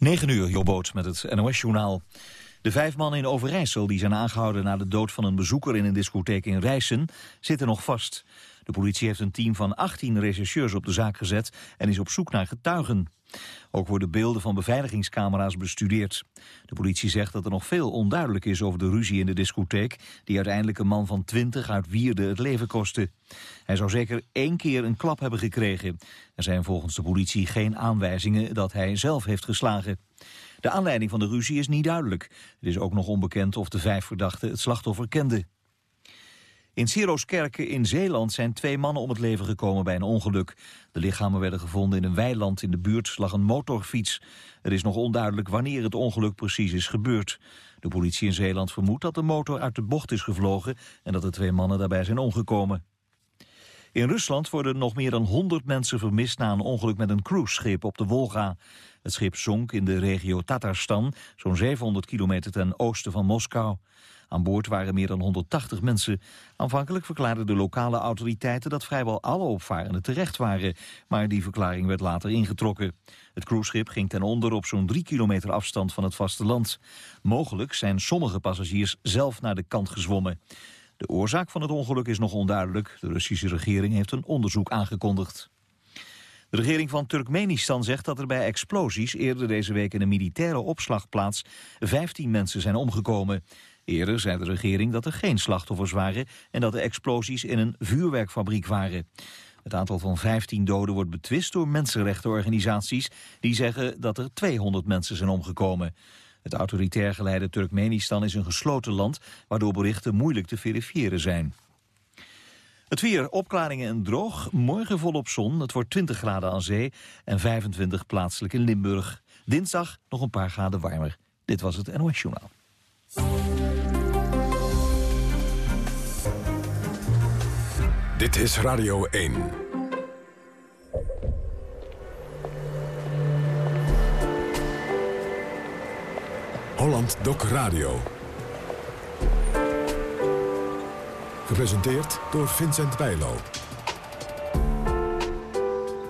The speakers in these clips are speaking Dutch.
9 uur, Jobboot met het NOS-journaal. De vijf mannen in Overijssel die zijn aangehouden na de dood van een bezoeker in een discotheek in Rijssen zitten nog vast. De politie heeft een team van 18 rechercheurs op de zaak gezet en is op zoek naar getuigen. Ook worden beelden van beveiligingscamera's bestudeerd. De politie zegt dat er nog veel onduidelijk is over de ruzie in de discotheek... die uiteindelijk een man van 20 uit Wierde het leven kostte. Hij zou zeker één keer een klap hebben gekregen. Er zijn volgens de politie geen aanwijzingen dat hij zelf heeft geslagen. De aanleiding van de ruzie is niet duidelijk. Het is ook nog onbekend of de vijf verdachten het slachtoffer kenden. In Siroskerke in Zeeland zijn twee mannen om het leven gekomen bij een ongeluk. De lichamen werden gevonden in een weiland in de buurt lag een motorfiets. Er is nog onduidelijk wanneer het ongeluk precies is gebeurd. De politie in Zeeland vermoedt dat de motor uit de bocht is gevlogen... en dat de twee mannen daarbij zijn omgekomen. In Rusland worden nog meer dan 100 mensen vermist na een ongeluk met een cruiseschip op de Wolga. Het schip zonk in de regio Tatarstan, zo'n 700 kilometer ten oosten van Moskou. Aan boord waren meer dan 180 mensen. Aanvankelijk verklaarden de lokale autoriteiten dat vrijwel alle opvarenden terecht waren. Maar die verklaring werd later ingetrokken. Het cruiseschip ging ten onder op zo'n drie kilometer afstand van het vasteland. Mogelijk zijn sommige passagiers zelf naar de kant gezwommen. De oorzaak van het ongeluk is nog onduidelijk. De Russische regering heeft een onderzoek aangekondigd. De regering van Turkmenistan zegt dat er bij explosies eerder deze week in een militaire opslagplaats 15 mensen zijn omgekomen. Eerder zei de regering dat er geen slachtoffers waren en dat de explosies in een vuurwerkfabriek waren. Het aantal van 15 doden wordt betwist door mensenrechtenorganisaties die zeggen dat er 200 mensen zijn omgekomen. Het autoritair geleide Turkmenistan is een gesloten land waardoor berichten moeilijk te verifiëren zijn. Het weer, opklaringen en droog. Morgen volop zon. Het wordt 20 graden aan zee en 25 plaatselijk in Limburg. Dinsdag nog een paar graden warmer. Dit was het NOS Journaal. Dit is Radio 1. Holland Doc Radio. Gepresenteerd door Vincent Bijlo.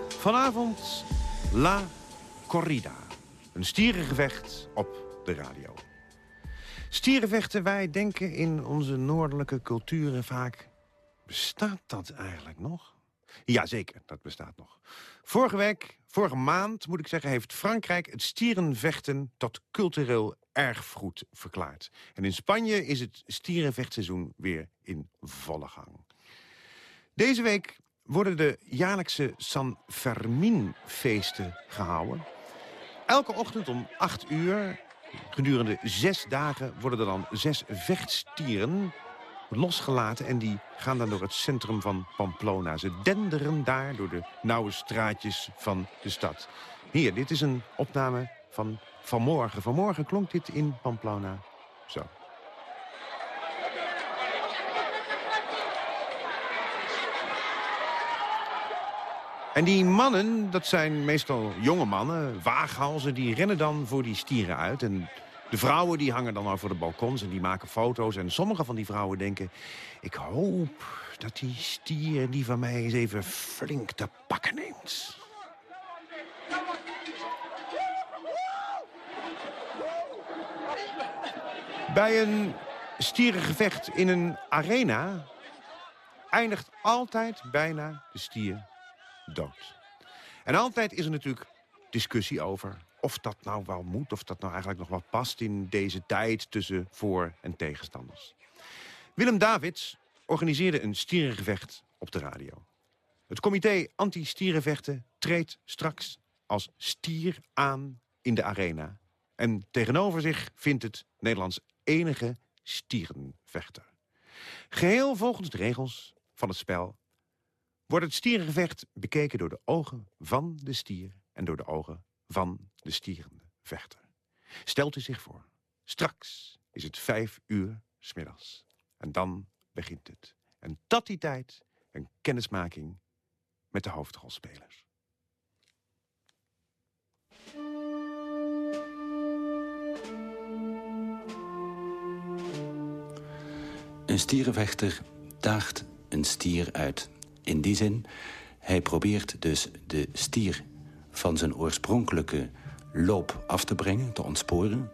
Vanavond La Corrida. Een stierengevecht op de radio. Stierenvechten, wij denken in onze noordelijke culturen vaak... bestaat dat eigenlijk nog? Jazeker, dat bestaat nog. Vorige week, vorige maand moet ik zeggen... heeft Frankrijk het stierenvechten tot cultureel erfgoed verklaard. En in Spanje is het stierenvechtseizoen weer in volle gang. Deze week worden de jaarlijkse San Fermin-feesten gehouden. Elke ochtend om 8 uur, gedurende zes dagen... worden er dan zes vechtstieren losgelaten... en die gaan dan door het centrum van Pamplona. Ze denderen daar door de nauwe straatjes van de stad. Hier, dit is een opname van vanmorgen. Vanmorgen klonk dit in Pamplona zo. En die mannen, dat zijn meestal jonge mannen, waaghalzen... die rennen dan voor die stieren uit. En de vrouwen die hangen dan over de balkons en die maken foto's. En sommige van die vrouwen denken... ik hoop dat die stier die van mij eens even flink te pakken neemt. Bij een stierengevecht in een arena... eindigt altijd bijna de stier dood. En altijd is er natuurlijk discussie over of dat nou wel moet... of dat nou eigenlijk nog wel past in deze tijd tussen voor- en tegenstanders. Willem Davids organiseerde een stierengevecht op de radio. Het comité anti-stierenvechten treedt straks als stier aan in de arena. En tegenover zich vindt het Nederlands enige stierenvechter. Geheel volgens de regels van het spel wordt het stierengevecht bekeken door de ogen van de stier en door de ogen van de stierende vechter. Stelt u zich voor, straks is het vijf uur smiddags. En dan begint het. En tot die tijd een kennismaking met de hoofdrolspelers. Een stierenvechter daagt een stier uit. In die zin, hij probeert dus de stier van zijn oorspronkelijke loop af te brengen, te ontsporen.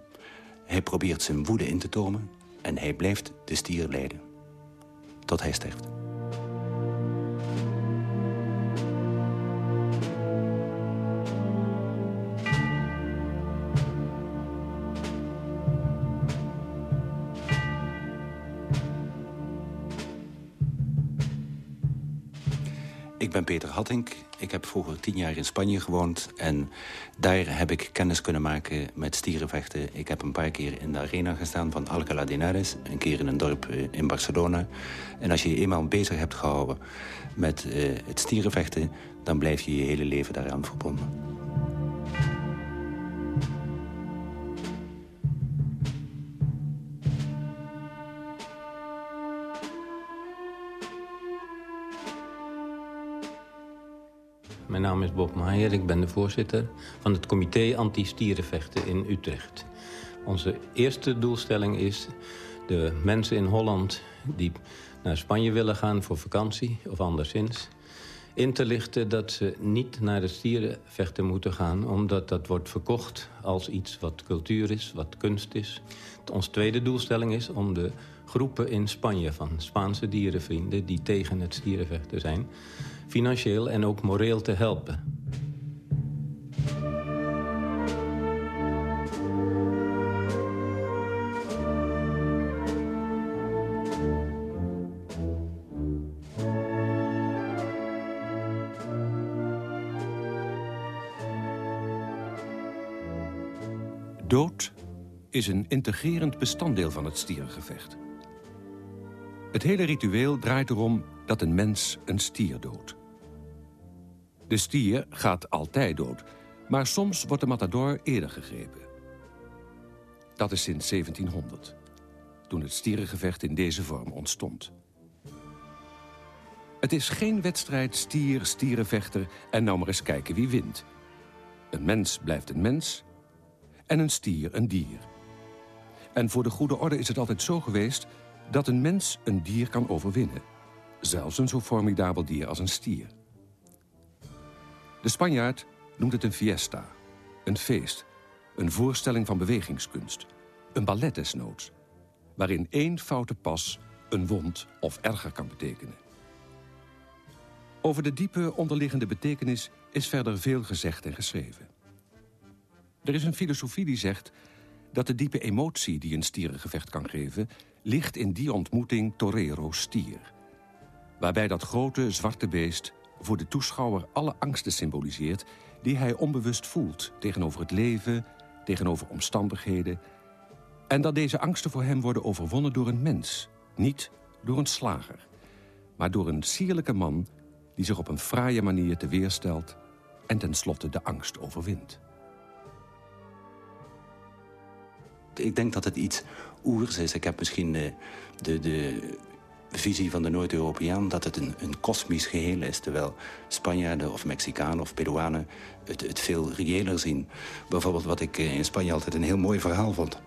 Hij probeert zijn woede in te tomen en hij blijft de stier leiden. Tot hij sterft. Ben Peter Hattink. Ik heb vroeger tien jaar in Spanje gewoond. En daar heb ik kennis kunnen maken met stierenvechten. Ik heb een paar keer in de arena gestaan van Alcalá de Henares. Een keer in een dorp eh, in Barcelona. En als je je eenmaal bezig hebt gehouden met uh, het stierenvechten... dan blijf je je hele leven daaraan verbonden. Mijn naam is Bob Maier, ik ben de voorzitter van het comité anti-stierenvechten in Utrecht. Onze eerste doelstelling is de mensen in Holland die naar Spanje willen gaan voor vakantie of anderszins... in te lichten dat ze niet naar de stierenvechten moeten gaan... omdat dat wordt verkocht als iets wat cultuur is, wat kunst is. Onze tweede doelstelling is om de groepen in Spanje van Spaanse dierenvrienden... die tegen het stierenvechten zijn financieel en ook moreel te helpen. Dood is een integrerend bestanddeel van het stierengevecht. Het hele ritueel draait erom dat een mens een stier doodt. De stier gaat altijd dood, maar soms wordt de matador eerder gegrepen. Dat is sinds 1700, toen het stierengevecht in deze vorm ontstond. Het is geen wedstrijd stier-stierenvechter en nou maar eens kijken wie wint. Een mens blijft een mens en een stier een dier. En voor de goede orde is het altijd zo geweest dat een mens een dier kan overwinnen. Zelfs een zo formidabel dier als een stier. De Spanjaard noemt het een fiesta, een feest, een voorstelling van bewegingskunst, een ballet desnoods, waarin één foute pas een wond of erger kan betekenen. Over de diepe onderliggende betekenis is verder veel gezegd en geschreven. Er is een filosofie die zegt dat de diepe emotie die een stierengevecht kan geven... ligt in die ontmoeting torero-stier. Waarbij dat grote zwarte beest voor de toeschouwer alle angsten symboliseert... die hij onbewust voelt tegenover het leven, tegenover omstandigheden... en dat deze angsten voor hem worden overwonnen door een mens, niet door een slager... maar door een sierlijke man die zich op een fraaie manier te weerstelt... en tenslotte de angst overwint. Ik denk dat het iets oers is. Ik heb misschien de, de, de visie van de Noord-Europeaan... dat het een, een kosmisch geheel is. Terwijl Spanjaarden of Mexicanen of Peruanen het, het veel reëler zien. Bijvoorbeeld wat ik in Spanje altijd een heel mooi verhaal vond.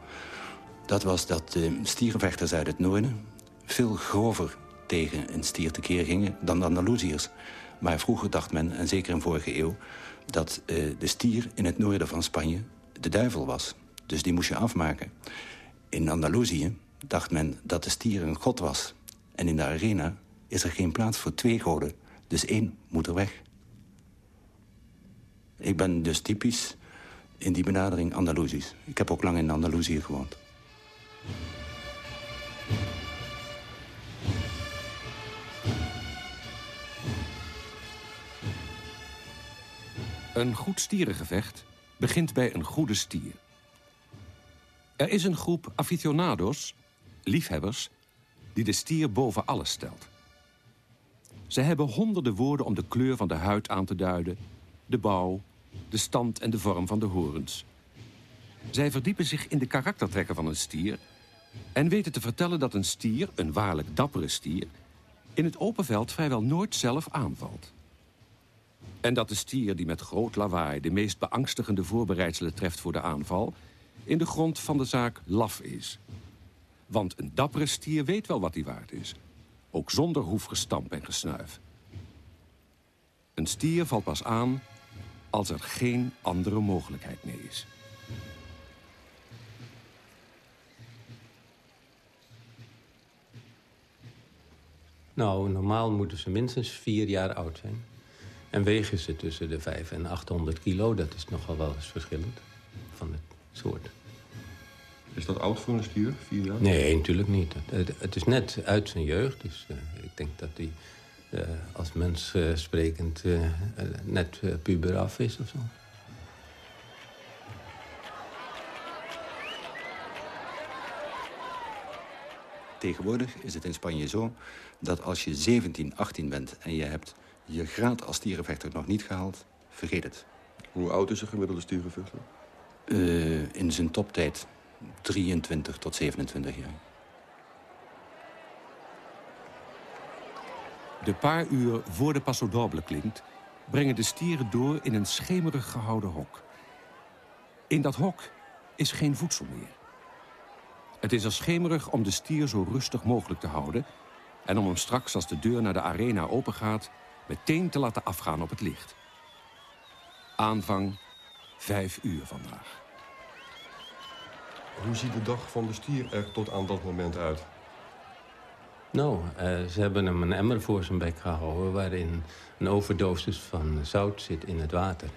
Dat was dat de stierenvechters uit het noorden... veel grover tegen een stier tekeer gingen dan de Andalusiërs. Maar vroeger dacht men, en zeker in vorige eeuw... dat de stier in het noorden van Spanje de duivel was... Dus die moest je afmaken. In Andalusië dacht men dat de stier een god was. En in de arena is er geen plaats voor twee goden. Dus één moet er weg. Ik ben dus typisch in die benadering Andalusisch. Ik heb ook lang in Andalusië gewoond. Een goed stierengevecht begint bij een goede stier. Er is een groep aficionados, liefhebbers, die de stier boven alles stelt. Ze hebben honderden woorden om de kleur van de huid aan te duiden... de bouw, de stand en de vorm van de horens. Zij verdiepen zich in de karaktertrekken van een stier... en weten te vertellen dat een stier, een waarlijk dappere stier... in het open veld vrijwel nooit zelf aanvalt. En dat de stier die met groot lawaai de meest beangstigende voorbereidselen treft voor de aanval in de grond van de zaak laf is. Want een dappere stier weet wel wat hij waard is. Ook zonder hoefgestamp en gesnuif. Een stier valt pas aan als er geen andere mogelijkheid meer is. Nou, normaal moeten ze minstens vier jaar oud zijn. En wegen ze tussen de 5 en 800 kilo. Dat is nogal wel eens verschillend van het soort. Is dat oud voor een stier, vier jaar? Nee, natuurlijk niet. Het, het is net uit zijn jeugd. Dus uh, ik denk dat hij uh, als mens uh, sprekend net puber af is of zo. Tegenwoordig is het in Spanje zo dat als je 17, 18 bent... en je hebt je graad als stierenvechter nog niet gehaald, vergeet het. Hoe oud is een gemiddelde stierenvechter? Uh, in zijn toptijd 23 tot 27 jaar. De paar uur voor de Paso Doble klinkt... brengen de stieren door in een schemerig gehouden hok. In dat hok is geen voedsel meer. Het is er schemerig om de stier zo rustig mogelijk te houden... en om hem straks als de deur naar de arena opengaat... meteen te laten afgaan op het licht. Aanvang vijf uur vandaag. Hoe ziet de dag van de stier er tot aan dat moment uit? Nou, uh, ze hebben hem een emmer voor zijn bek gehouden... waarin een overdosis van zout zit in het water.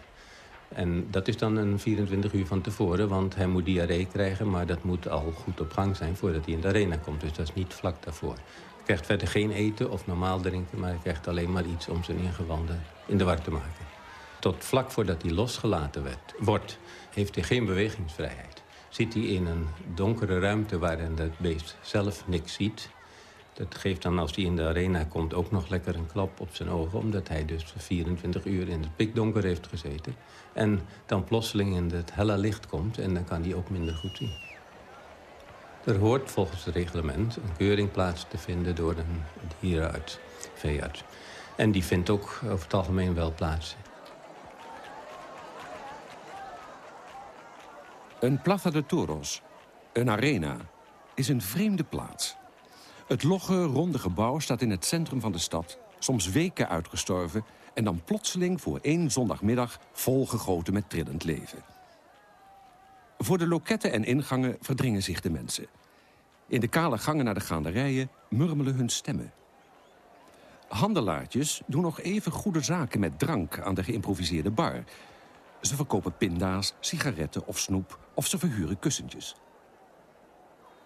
En dat is dan een 24 uur van tevoren, want hij moet diarree krijgen... maar dat moet al goed op gang zijn voordat hij in de arena komt. Dus dat is niet vlak daarvoor. Hij krijgt verder geen eten of normaal drinken... maar hij krijgt alleen maar iets om zijn ingewanden in de war te maken. Tot vlak voordat hij losgelaten werd, wordt, heeft hij geen bewegingsvrijheid. Zit hij in een donkere ruimte waarin het beest zelf niks ziet... Dat geeft dan als hij in de arena komt ook nog lekker een klap op zijn ogen... omdat hij dus 24 uur in het pikdonker heeft gezeten. En dan plotseling in het helle licht komt en dan kan hij ook minder goed zien. Er hoort volgens het reglement een keuring plaats te vinden door een dierenarts, veearts. En die vindt ook over het algemeen wel plaats. Een Plaza de Toros, een arena, is een vreemde plaats. Het logge, ronde gebouw staat in het centrum van de stad... soms weken uitgestorven en dan plotseling voor één zondagmiddag... volgegoten met trillend leven. Voor de loketten en ingangen verdringen zich de mensen. In de kale gangen naar de gaanderijen murmelen hun stemmen. Handelaartjes doen nog even goede zaken met drank aan de geïmproviseerde bar. Ze verkopen pinda's, sigaretten of snoep of ze verhuren kussentjes.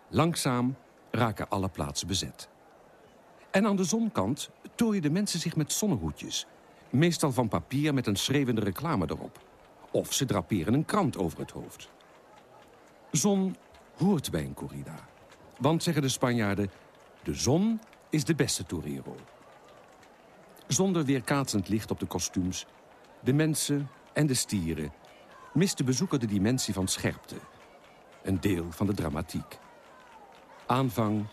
Langzaam raken alle plaatsen bezet. En aan de zonkant tooien de mensen zich met zonnehoedjes. Meestal van papier met een schreeuwende reclame erop. Of ze draperen een krant over het hoofd. Zon hoort bij een corrida. Want, zeggen de Spanjaarden, de zon is de beste torero. Zonder weerkaatsend licht op de kostuums, de mensen en de stieren... mist de bezoeker de dimensie van scherpte. Een deel van de dramatiek. Aanvang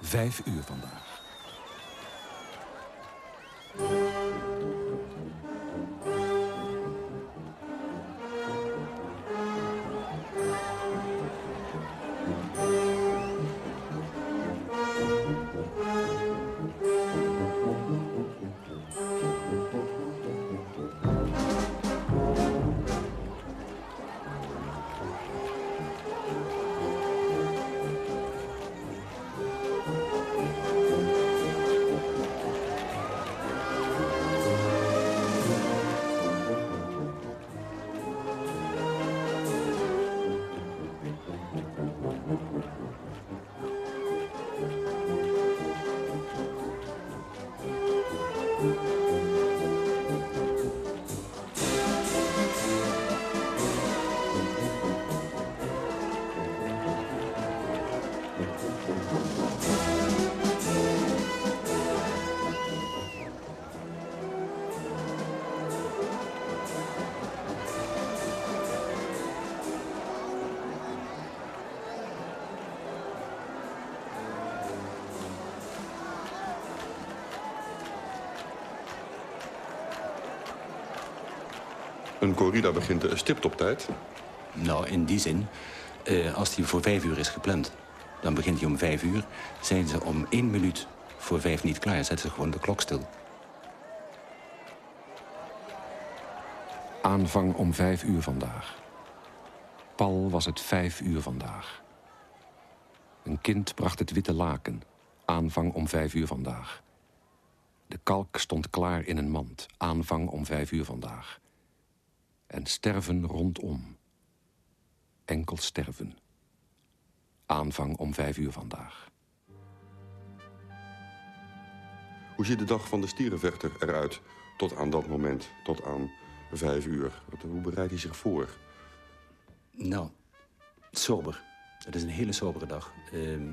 vijf uur vandaag. Corrida begint stipt op tijd? Nou, in die zin, uh, als die voor vijf uur is gepland... dan begint hij om vijf uur. Zijn ze om één minuut voor vijf niet klaar, zetten ze gewoon de klok stil. Aanvang om vijf uur vandaag. Pal was het vijf uur vandaag. Een kind bracht het witte laken. Aanvang om vijf uur vandaag. De kalk stond klaar in een mand. Aanvang om vijf uur vandaag. En sterven rondom. Enkel sterven. Aanvang om vijf uur vandaag. Hoe ziet de dag van de stierenvechter eruit tot aan dat moment, tot aan vijf uur? Wat- Hoe bereidt hij zich voor? Nou, sober. Het is een hele sobere dag. Ehm,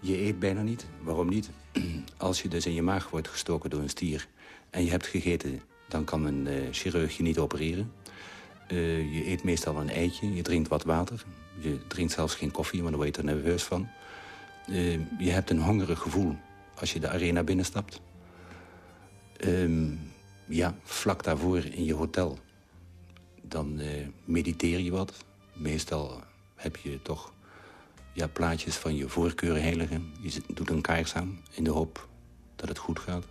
je eet bijna niet. Waarom niet? Als je dus in je maag wordt gestoken door een stier... en je hebt gegeten, dan kan een eh, chirurg je niet opereren. Eh, je eet meestal een eitje, je drinkt wat water. Je drinkt zelfs geen koffie, want dan word je er nerveus van. Eh, je hebt een hongerig gevoel als je de arena binnenstapt. Ehm, ja, vlak daarvoor in je hotel dan mediteer je wat. Meestal heb je toch ja, plaatjes van je voorkeurheiligen. Je zet- doet een kaars aan in de hoop dat het goed gaat.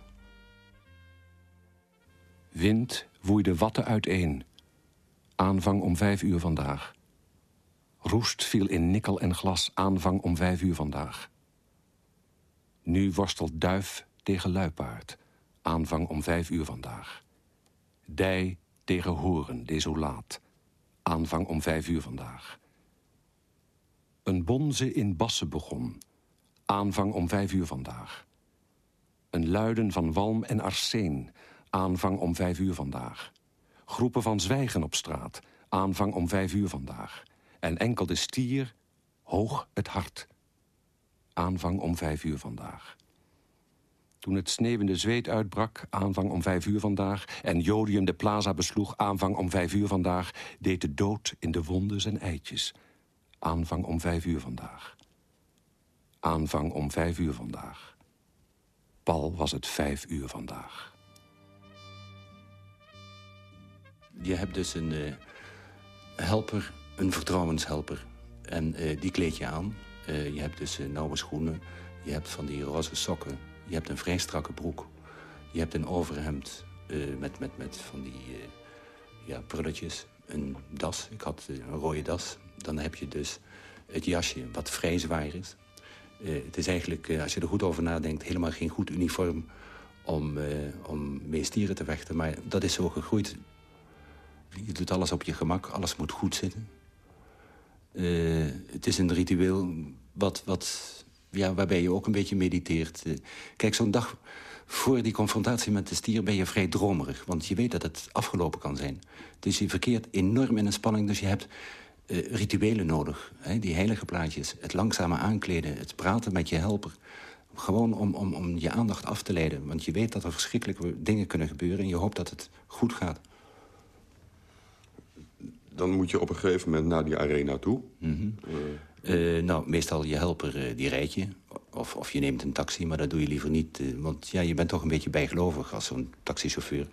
Wind woeide watten uiteen. Aanvang om vijf uur vandaag. Roest viel in nikkel en glas. Aanvang om vijf uur vandaag. Nu worstelt duif tegen luipaard. Aanvang om vijf uur vandaag. Dij tegen horen, desolaat. Aanvang om vijf uur vandaag. Een bonze in bassen begon. Aanvang om vijf uur vandaag. Een luiden van walm en arseen. Aanvang om vijf uur vandaag. Groepen van zwijgen op straat. Aanvang om vijf uur vandaag. En enkel de stier, hoog het hart. Aanvang om vijf uur vandaag. Toen het sneeuwende zweet uitbrak, aanvang om vijf uur vandaag... en Jodium de plaza besloeg, aanvang om vijf uur vandaag... deed de dood in de wonden zijn eitjes. Aanvang om vijf uur vandaag. Aanvang om vijf uur vandaag. Pal was het vijf uur vandaag. Je hebt dus een eh, helper, een vertrouwenshelper. En eh, die kleed je aan. Eh, je hebt dus nauwe schoenen. Je hebt van die roze sokken. Je hebt een vrij strakke broek. Je hebt een overhemd met, met, met van die ja, prulletjes. Een das. Ik had een rode das. Dan heb je dus het jasje wat vrij zwaar is. Het is eigenlijk, als je er goed over nadenkt, helemaal geen goed uniform om, eh, om mee stieren te vechten. Maar dat is zo gegroeid. Je doet alles op je gemak, alles moet goed zitten. Eh, het is een ritueel wat, wat, ja, waarbij je ook een beetje mediteert. Eh, kijk, zo'n dag voor die confrontatie met de stier ben je vrij dromerig. Want je weet dat het afgelopen kan zijn. Dus je verkeert enorm in een spanning. Dus je hebt eh, rituelen nodig. Hè? Die heilige plaatjes, het langzame aankleden, het praten met je helper. Gewoon om, om, om je aandacht af te leiden. Want je weet dat er verschrikkelijke dingen kunnen gebeuren... en je hoopt dat het goed gaat. Dan moet je op een gegeven moment naar die arena toe. Eh, nou, meestal je helper eh, die rijdt je. Of, of je neemt een taxi, maar dat doe je liever niet. want ja, je bent toch een beetje bijgelovig als zo'n taxichauffeur...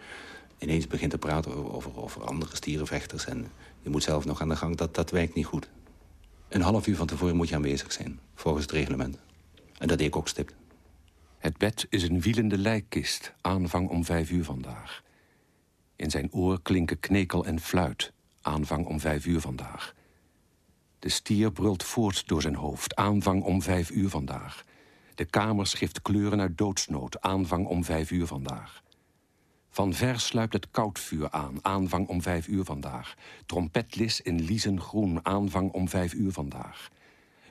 ineens begint te praten over, over, over andere stierenvechters... en je moet zelf nog aan de gang. Dat, dat werkt niet goed. Een half uur van tevoren moet je aanwezig zijn, volgens het reglement. En dat deed ik ook stipt. Het bed is een wielende lijkkist, aanvang om vijf uur vandaag. In zijn oor klinken knekel en fluit, aanvang om vijf uur vandaag. De stier brult voort door zijn hoofd, aanvang om vijf uur vandaag. De kamer schift kleuren uit doodsnood, aanvang om vijf uur vandaag. Van ver sluipt het koudvuur aan, aanvang om vijf uur vandaag. Trompetlis in liezengroen, aanvang om vijf uur vandaag.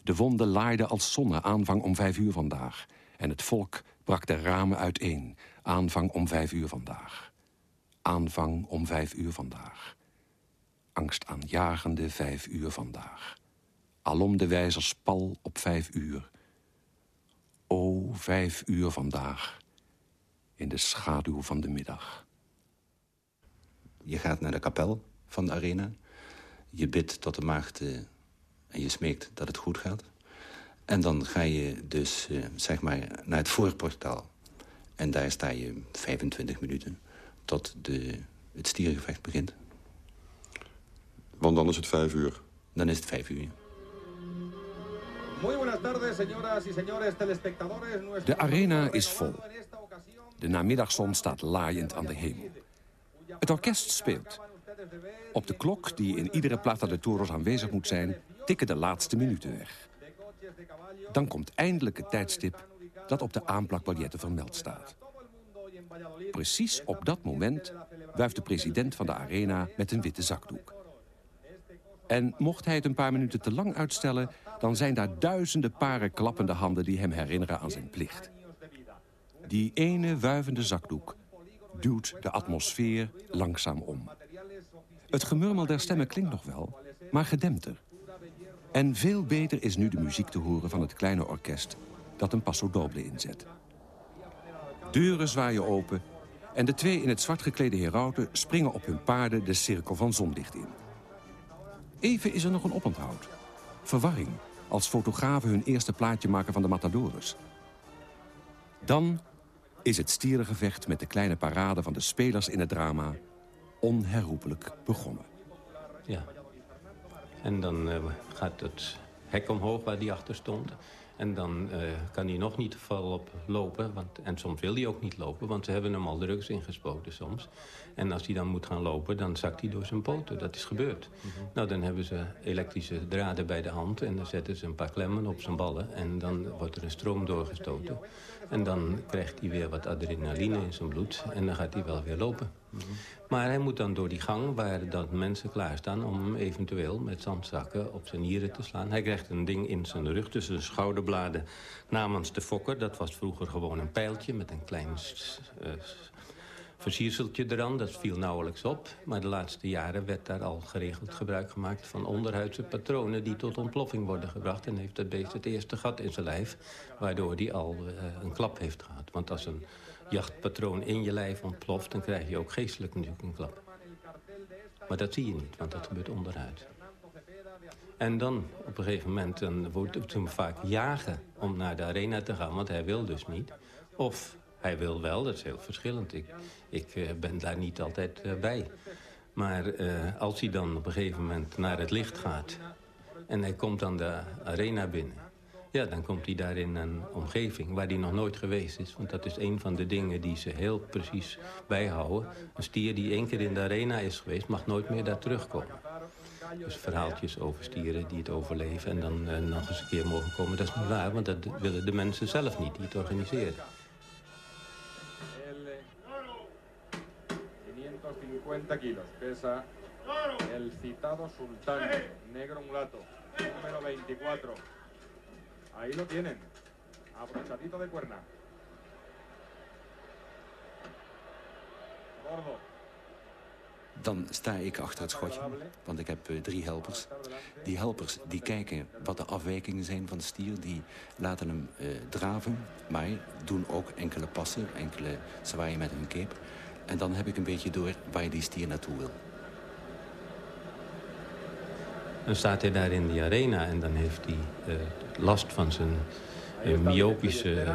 De wonden laaiden als zonne, aanvang om vijf uur vandaag. En het volk brak de ramen uiteen, aanvang om vijf uur vandaag. Aanvang om vijf uur vandaag. Angstaanjagende vijf uur vandaag. Alom de wijzers pal op vijf uur. O, vijf uur vandaag. In de schaduw van de middag. Je gaat naar de kapel van de arena. Je bidt tot de maagd en je smeekt dat het goed gaat. En dan ga je dus eh, zeg maar naar het voorportaal. En daar sta je 25 minuten tot de, het stierengevecht begint. Want dan is het vijf uur. Dan is het vijf uur. De arena is vol. De namiddagzon staat laaiend aan de hemel. Het orkest speelt. Op de klok, die in iedere Plata de Toros aanwezig moet zijn... tikken de laatste minuten weg. Dan komt eindelijk het tijdstip dat op de aanplakbiljetten vermeld staat. Precies op dat moment wuift de president van de arena met een witte zakdoek. En mocht hij het een paar minuten te lang uitstellen... dan zijn daar duizenden paren klappende handen die hem herinneren aan zijn plicht. Die ene wuivende zakdoek duwt de atmosfeer langzaam om. Het gemurmel der stemmen klinkt nog wel, maar gedempter. En veel beter is nu de muziek te horen van het kleine orkest... dat een passo doble inzet. Deuren zwaaien open en de twee in het zwart geklede herauten... springen op hun paarden de cirkel van zonlicht in. Even is er nog een oponthoud. Verwarring, als fotografen hun eerste plaatje maken van de matadores. Dan is het stierengevecht met de kleine parade van de spelers in het drama onherroepelijk begonnen. Ja. En dan uh, gaat het hek omhoog waar die achter stond. En dan uh, kan hij nog niet volop lopen. Want, en soms wil hij ook niet lopen, want ze hebben hem al drugs ingespoten soms. En als hij dan moet gaan lopen, dan zakt hij door zijn poten. Dat is gebeurd. Mhm. Nou, dan hebben ze elektrische draden bij de hand... en dan zetten ze een paar klemmen op zijn ballen... en dan wordt er een stroom doorgestoten. En dan krijgt hij weer wat adrenaline in zijn bloed... en dan gaat hij wel weer lopen. Maar hij moet dan door die gang waar dat mensen klaarstaan... om hem eventueel met zandzakken op zijn nieren te slaan. Hij krijgt een ding in zijn rug tussen de schouderbladen namens de fokker. Dat was vroeger gewoon een pijltje met een klein versierseltje eraan. Dat viel nauwelijks op. Maar de laatste jaren werd daar al geregeld gebruik gemaakt... van onderhuidse patronen die tot ontploffing worden gebracht. En heeft het beest het eerste gat in zijn lijf... waardoor hij al uh, een klap heeft gehad. Want als een jachtpatroon in je lijf ontploft... dan krijg je ook geestelijk natuurlijk een klap. Maar dat zie je niet, want dat gebeurt onderhuid. En dan op een gegeven moment dan wordt het hem vaak jagen om naar de arena te gaan... want hij wil dus niet. Of hij wil wel, dat is heel verschillend. Ik, ik uh, ben daar niet altijd uh, bij. Maar uh, als hij dan op een gegeven moment naar het licht gaat... en hij komt dan de arena binnen... ja, dan komt hij daar in een omgeving waar hij nog nooit geweest is. Want dat is een van de dingen die ze heel precies bijhouden. Een stier die één keer in de arena is geweest... mag nooit meer daar terugkomen. Dus verhaaltjes over stieren die het overleven... en dan nog eens een keer mogen komen, dat is niet waar. Want dat willen de mensen zelf niet, die het organiseren. 50 kilos. Pesa el citado sultán, negro mulato, número 24. Ahí lo tienen, abrochadito de cuerna. Gordo. Dan sta ik achter het schotje, want ik heb uh, drie helpers. Die helpers die kijken wat de afwijkingen zijn van de stier. Die laten hem uh, draven, maar doen ook enkele passen, enkele zwaaien met hun cape. En dan heb ik een beetje door waar je die stier naartoe wil. Dan staat hij daar in die arena en dan heeft hij uh, last van zijn uh, myopische uh,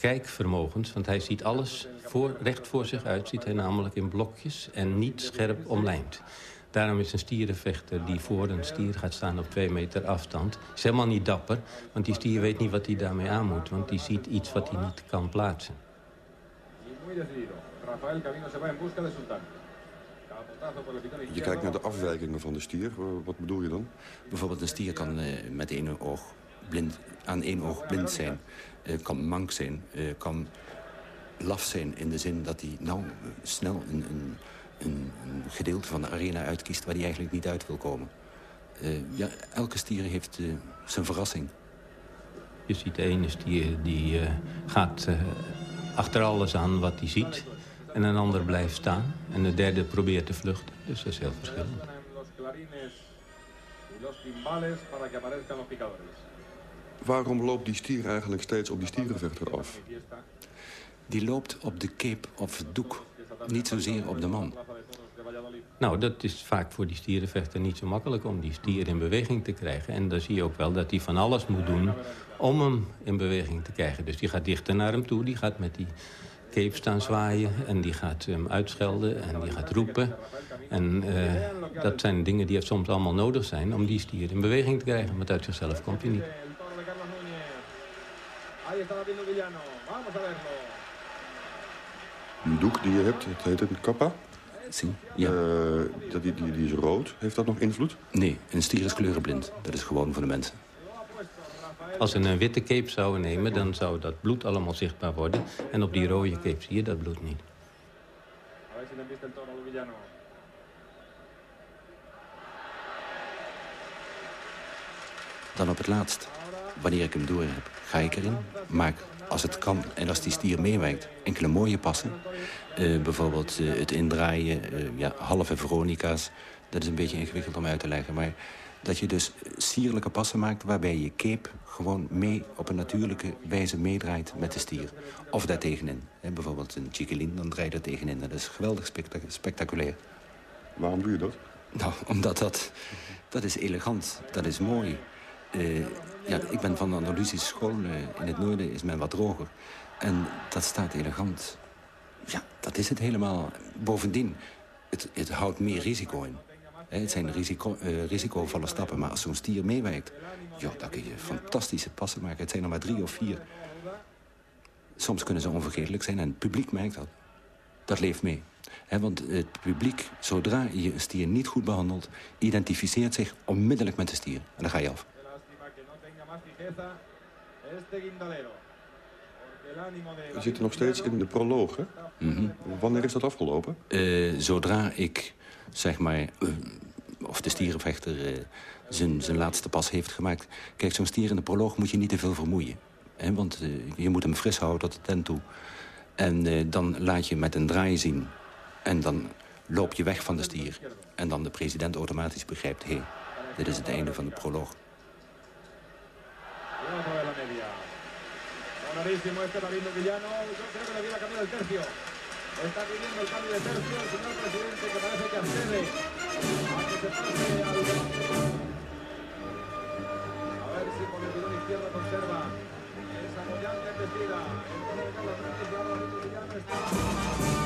kijkvermogens. Want hij ziet alles voor, recht voor zich uit, ziet hij namelijk in blokjes en niet scherp omlijnd. Daarom is een stierenvechter die voor een stier gaat staan op twee meter afstand... is helemaal niet dapper, want die stier weet niet wat hij daarmee aan moet. Want die ziet iets wat hij niet kan plaatsen. Rafael Camino se va en busca de Sultan. Je kijkt naar de afwijkingen van de stier. Wat bedoel je dan? Bijvoorbeeld een stier kan uh, met één oog blind, aan één oog blind zijn. Uh, kan mank zijn. Uh, kan laf zijn in de zin dat hij nou snel een, een, een, een, gedeelte van de arena uitkiest... waar hij eigenlijk niet uit wil komen. ja, elke stier heeft zijn verrassing. Je ziet de ene stier die gaat achter alles aan wat hij ziet... En een ander blijft staan. En de derde probeert te vluchten. Dus dat is heel verschillend. Waarom loopt die stier eigenlijk steeds op die stierenvechter af? Die loopt op de cape of het doek. Niet zozeer op de man. Nou, dat is vaak voor die stierenvechter niet zo makkelijk om die stier in beweging te krijgen. En dan zie je ook wel dat hij van alles moet doen om hem in beweging te krijgen. Dus die gaat dichter naar hem toe, die gaat met die cape staan zwaaien. En die gaat hem uitschelden en die gaat roepen. En uh, dat zijn dingen die soms allemaal nodig zijn om die stier in beweging te krijgen. Maar uit zichzelf komt hij niet. Die doek die je hebt, het heet een kappa? Ja. Eh, dat die, die, die is rood. Heeft dat nog invloed? Nee, een stier is kleurenblind. Dat is gewoon voor de mensen. Als ze een witte cape zouden nemen, dan zou dat bloed allemaal zichtbaar worden. En op die rode cape zie je dat bloed niet. Dan op het laatst. Wanneer ik hem door heb, ga ik erin. Maak, als het kan en als die stier meewerkt, enkele mooie passen. Eh, bijvoorbeeld eh, het indraaien, eh, ja, halve Veronica's. Dat is een beetje ingewikkeld om uit te leggen. Maar dat je dus sierlijke passen maakt... waarbij je cape gewoon mee op een natuurlijke wijze meedraait met de stier. Of daartegenin. Bijvoorbeeld een chiquilin, dan draai je er tegenin. Dat is geweldig spectac- spectaculair. Waarom doe je dat? Nou, omdat dat, dat is elegant, dat is mooi. Ja, ik ben van de Andalusische school. in het noorden is men wat droger. En dat staat elegant. Ja, dat is het helemaal. Bovendien, het, het houdt meer risico in. Het zijn risico, eh, risicovolle stappen. Maar als zo'n stier meewerkt... Ja, dan kun je fantastische passen maken. Het zijn er maar drie of vier. Soms kunnen ze onvergetelijk zijn en het publiek merkt dat. Dat leeft mee. Hè, want het publiek, zodra je een stier niet goed behandelt... identificeert zich onmiddellijk met de stier. En dan ga je af. We zitten nog steeds in de proloog, hè? Mhm. Wanneer is dat afgelopen? Eh, zodra ik, zeg maar, eh, of de stierenvechter eh, zijn, zijn laatste pas heeft gemaakt... Kijk, zo'n stier in de proloog moet je niet te veel vermoeien. Hè, want je moet hem fris houden tot het tent toe. En dan laat je met een draai zien. En dan loop je weg van de stier. En dan de president automatisch begrijpt... hé, hey, dit is het einde van de proloog. Clarísimo este David Villano. Yo creo que le viene a el tercio. Está pidiendo el cambio de tercio el señor presidente que parece que accede a que se pase al... A ver si con el bidón izquierdo conserva esa bollante embestida. El toro de Carlos Francis y Villano está...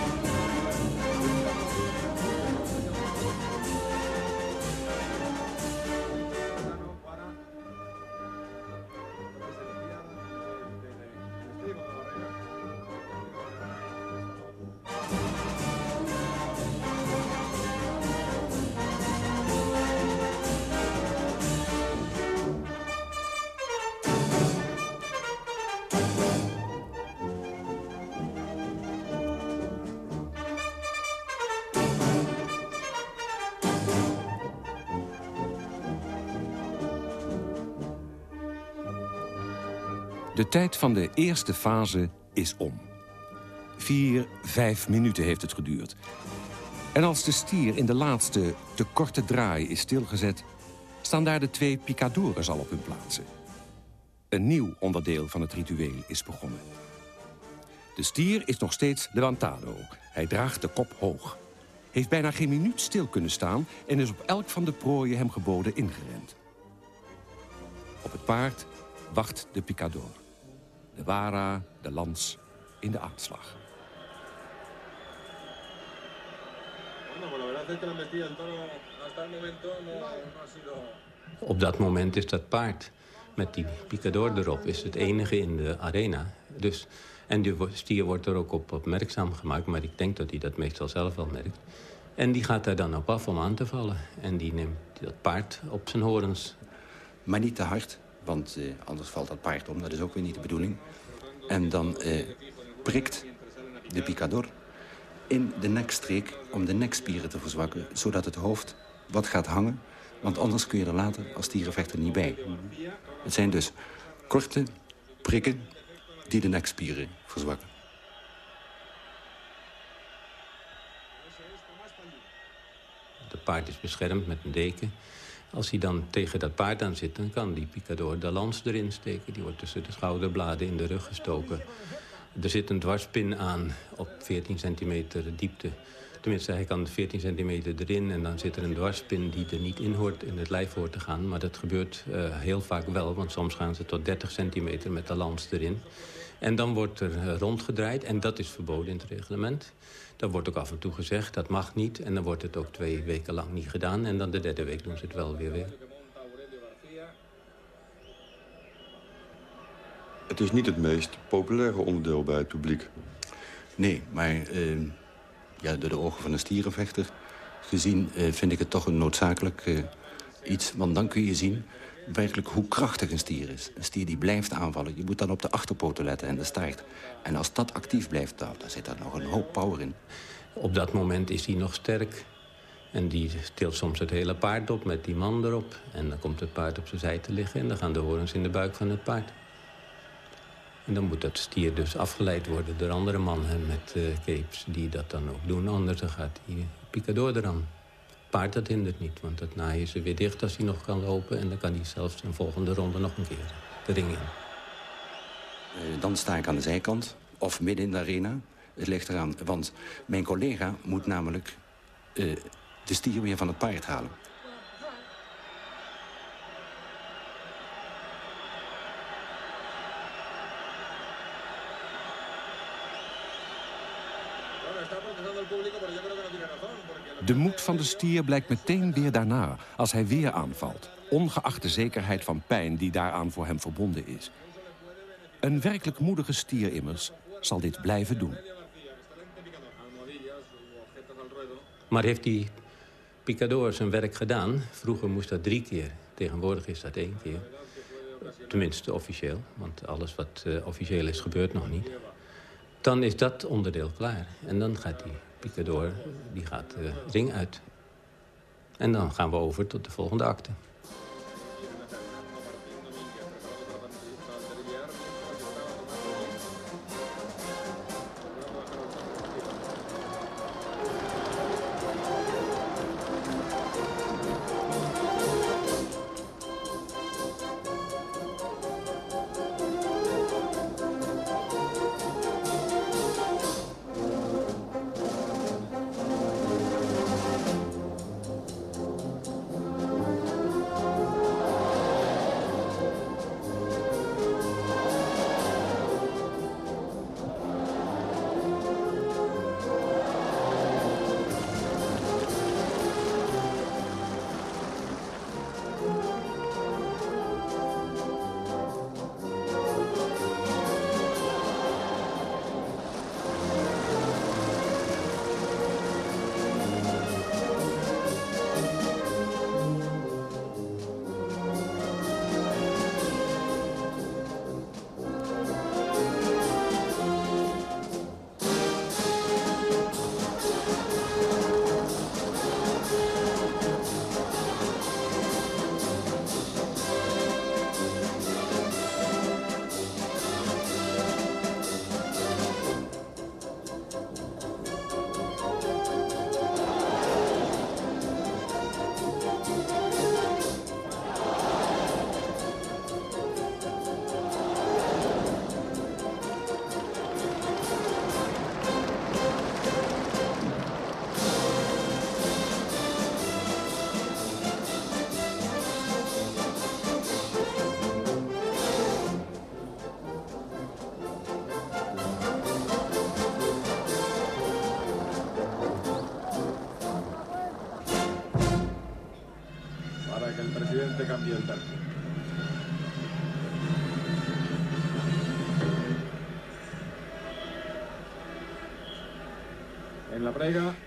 De tijd van de eerste fase is om. Vier, vijf minuten heeft het geduurd. En als de stier in de laatste, te korte draai is stilgezet... staan daar de twee picadores al op hun plaatsen. Een nieuw onderdeel van het ritueel is begonnen. De stier is nog steeds levantado. Hij draagt de kop hoog. Heeft bijna geen minuut stil kunnen staan... en is op elk van de prooien hem geboden ingerend. Op het paard wacht de picador. De wara, de lans, in de aanslag. Op dat moment is dat paard met die picador erop is het enige in de arena. Dus, en die stier wordt er ook op opmerkzaam gemaakt, maar ik denk dat hij dat meestal zelf wel merkt. En die gaat daar dan op af om aan te vallen. En die neemt dat paard op zijn horens. Maar niet te hard, want eh, anders valt dat paard om. Dat is ook weer niet de bedoeling. En dan eh, prikt de picador in de nekstreek om de nekspieren te verzwakken... zodat het hoofd wat gaat hangen. Want anders kun je er later als dierenvechter niet bij. Het zijn dus korte prikken die de nekspieren verzwakken. Het paard is beschermd met een deken. Als hij dan tegen dat paard aan zit, dan kan die picador de lans erin steken. Die wordt tussen de schouderbladen in de rug gestoken. Er zit een dwarspin aan op 14 centimeter diepte. Tenminste, hij kan 14 centimeter erin en dan zit er een dwarspin die er niet in hoort, in het lijf hoort te gaan. Maar dat gebeurt eh, heel vaak wel, want soms gaan ze tot 30 centimeter met de lans erin. En dan wordt er rondgedraaid en dat is verboden in het reglement. Dat wordt ook af en toe gezegd, dat mag niet. En dan wordt het ook twee weken lang niet gedaan. En dan de derde week doen ze het wel weer weer. Het is niet het meest populaire onderdeel bij het publiek. Nee, maar eh, ja, door de ogen van een stierenvechter gezien... eh, vind ik het toch een noodzakelijk eh, iets. Want dan kun je zien werkelijk hoe krachtig een stier is. Een stier die blijft aanvallen. Je moet dan op de achterpoten letten en de staart. En als dat actief blijft, nou, dan zit daar nog een hoop power in. Op dat moment is hij nog sterk. En die tilt soms het hele paard op met die man erop. En dan komt het paard op zijn zij te liggen... en dan gaan de horens in de buik van het paard. En dan moet dat stier dus afgeleid worden door andere mannen met uh, capes... die dat dan ook doen, anders gaat die picador eraan. Paard dat hindert niet, want dat naaien ze weer dicht als hij nog kan lopen... en dan kan hij zelfs een volgende ronde nog een keer de ring in. Uh, dan sta ik aan de zijkant, of midden in de arena. Het ligt eraan, want mijn collega moet namelijk uh, de stier weer van het paard halen. De moed van de stier blijkt meteen weer daarna, als hij weer aanvalt. Ongeacht de zekerheid van pijn die daaraan voor hem verbonden is. Een werkelijk moedige stier immers zal dit blijven doen. Maar heeft die picador zijn werk gedaan? Vroeger moest dat drie keer. Tegenwoordig is dat één keer. Tenminste officieel, want alles wat uh, officieel is gebeurt nog niet. Dan is dat onderdeel klaar. En dan gaat die die gaat de ring uit. En dan gaan we over tot de volgende acte.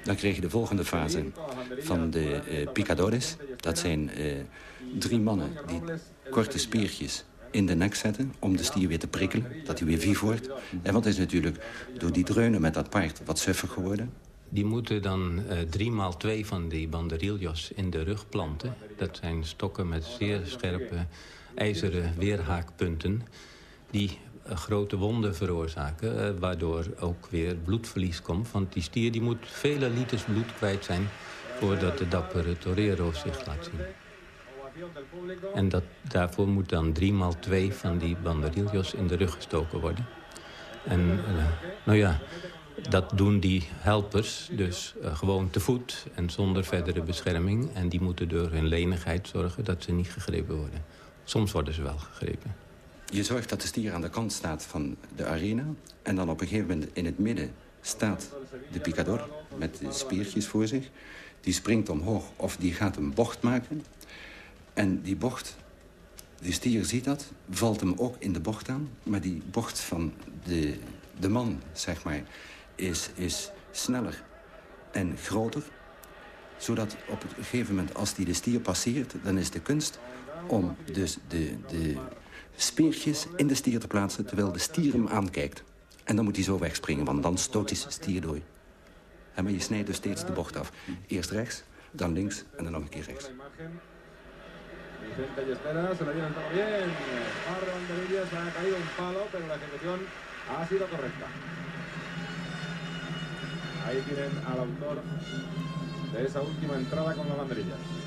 Dan kreeg je de volgende fase van de uh, picadores. Dat zijn uh, drie mannen die korte spiertjes in de nek zetten... om de stier weer te prikkelen, dat hij weer vief wordt. En wat is natuurlijk door die dreunen met dat paard wat suffer geworden. Die moeten dan uh, drie maal twee van die banderillos in de rug planten. Dat zijn stokken met zeer scherpe ijzeren weerhaakpunten... die grote wonden veroorzaken, uh, waardoor ook weer bloedverlies komt. Want die stier die moet vele liters bloed kwijt zijn... voordat de dappere torero zich laat zien. En dat, daarvoor moet dan drie maal twee van die banderillos in de rug gestoken worden. En nou ja, dat doen die helpers dus gewoon te voet en zonder verdere bescherming. En die moeten door hun lenigheid zorgen dat ze niet gegrepen worden. Soms worden ze wel gegrepen. Je zorgt dat de stier aan de kant staat van de arena. En dan op een gegeven moment in het midden staat de picador met de spiertjes voor zich. Die springt omhoog of die gaat een bocht maken. En die bocht, de stier ziet dat, valt hem ook in de bocht aan. Maar die bocht van de, de man, zeg maar, is, is sneller en groter. Zodat op een gegeven moment, als die de stier passeert... dan is de kunst om dus de, de speertjes in de stier te plaatsen... terwijl de stier hem aankijkt. En dan moet hij zo wegspringen, want dan stoot hij de stier door. En maar je snijdt dus steeds de bocht af. Eerst rechts, dan links en dan nog een keer rechts. La. Ahí tienen al autor de esa última entrada con las banderillas.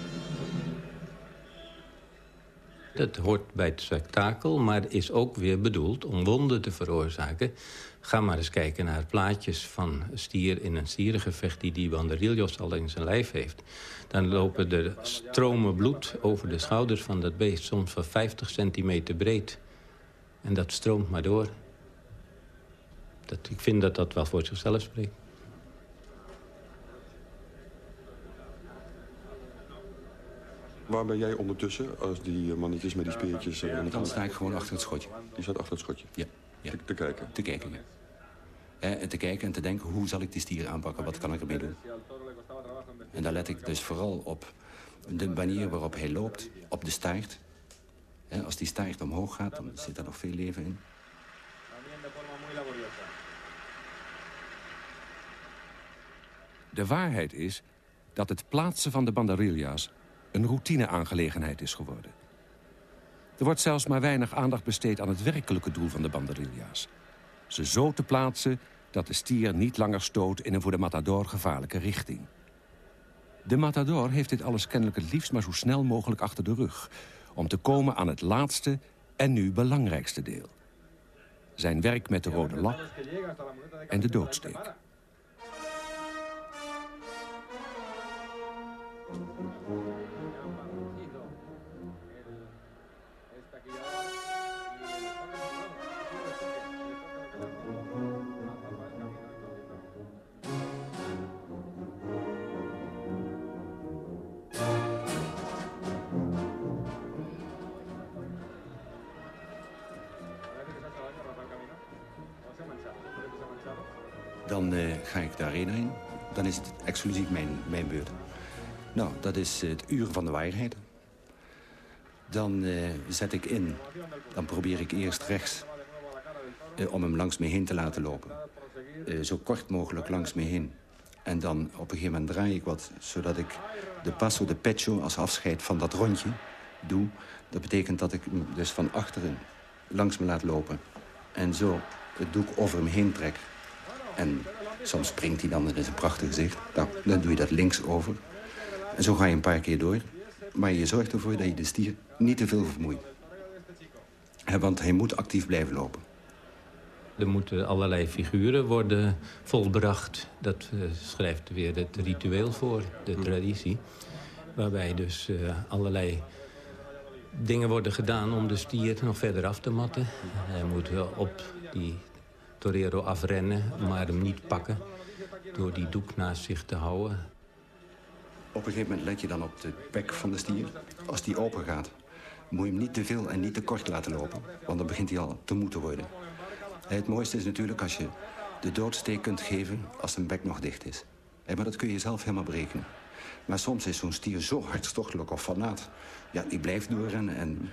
Dat hoort bij het spektakel, maar is ook weer bedoeld om wonden te veroorzaken. Ga maar eens kijken naar plaatjes van stier in een stierengevecht... die die banderillos al in zijn lijf heeft. Dan lopen er stromen bloed over de schouders van dat beest... soms van 50 centimeter breed. En dat stroomt maar door. Dat, ik vind dat dat wel voor zichzelf spreekt. Waar ben jij ondertussen, als die mannetjes met die speertjes... eh, aan de Dan sta ik gewoon achter het schotje. Die staat achter het schotje. Ja, ja. Te, te kijken. Te kijken, ja. Hè, en te kijken en te denken, hoe zal ik die stier aanpakken? Wat kan ik ermee doen? En daar let ik dus vooral op de manier waarop hij loopt, op de staart. Hè, als die staart omhoog gaat, dan zit er nog veel leven in. De waarheid is dat het plaatsen van de banderillas een routine-aangelegenheid is geworden. Er wordt zelfs maar weinig aandacht besteed aan het werkelijke doel van de banderillas. Ze zo te plaatsen dat de stier niet langer stoot in een voor de matador gevaarlijke richting. De matador heeft dit alles kennelijk het liefst maar zo snel mogelijk achter de rug... om te komen aan het laatste en nu belangrijkste deel. Zijn werk met de rode lap en de doodsteek. Dan is het exclusief mijn, mijn beurt. Nou, dat is het uur van de waarheid. Dan eh, zet ik in. Dan probeer ik eerst rechts eh, om hem langs me heen te laten lopen. Eh, zo kort mogelijk langs me heen. En dan op een gegeven moment draai ik wat, zodat ik de passo de pecho als afscheid van dat rondje doe. Dat betekent dat ik hem dus van achteren langs me laat lopen. En zo het doek over hem heen trek. En soms springt hij dan, dat is een prachtig gezicht. Nou, dan doe je dat links over. En zo ga je een paar keer door. Maar je zorgt ervoor dat je de stier niet te veel vermoeit. Want hij moet actief blijven lopen. Er moeten allerlei figuren worden volbracht. Dat eh, schrijft weer het ritueel voor, de traditie. Waarbij dus eh, allerlei dingen worden gedaan om de stier nog verder af te matten. Hij moet op die torero afrennen, maar hem niet pakken. Door die doek naast zich te houden. Op een gegeven moment let je dan op de bek van de stier. Als die open gaat, moet je hem niet te veel en niet te kort laten lopen. Want dan begint hij al te moeten worden. Hè, Het mooiste is natuurlijk als je de doodsteek kunt geven als zijn bek nog dicht is. Maar dat kun je zelf helemaal berekenen. Maar soms is zo'n stier zo hartstochtelijk of fanaat. Ja, die blijft doorrennen. En...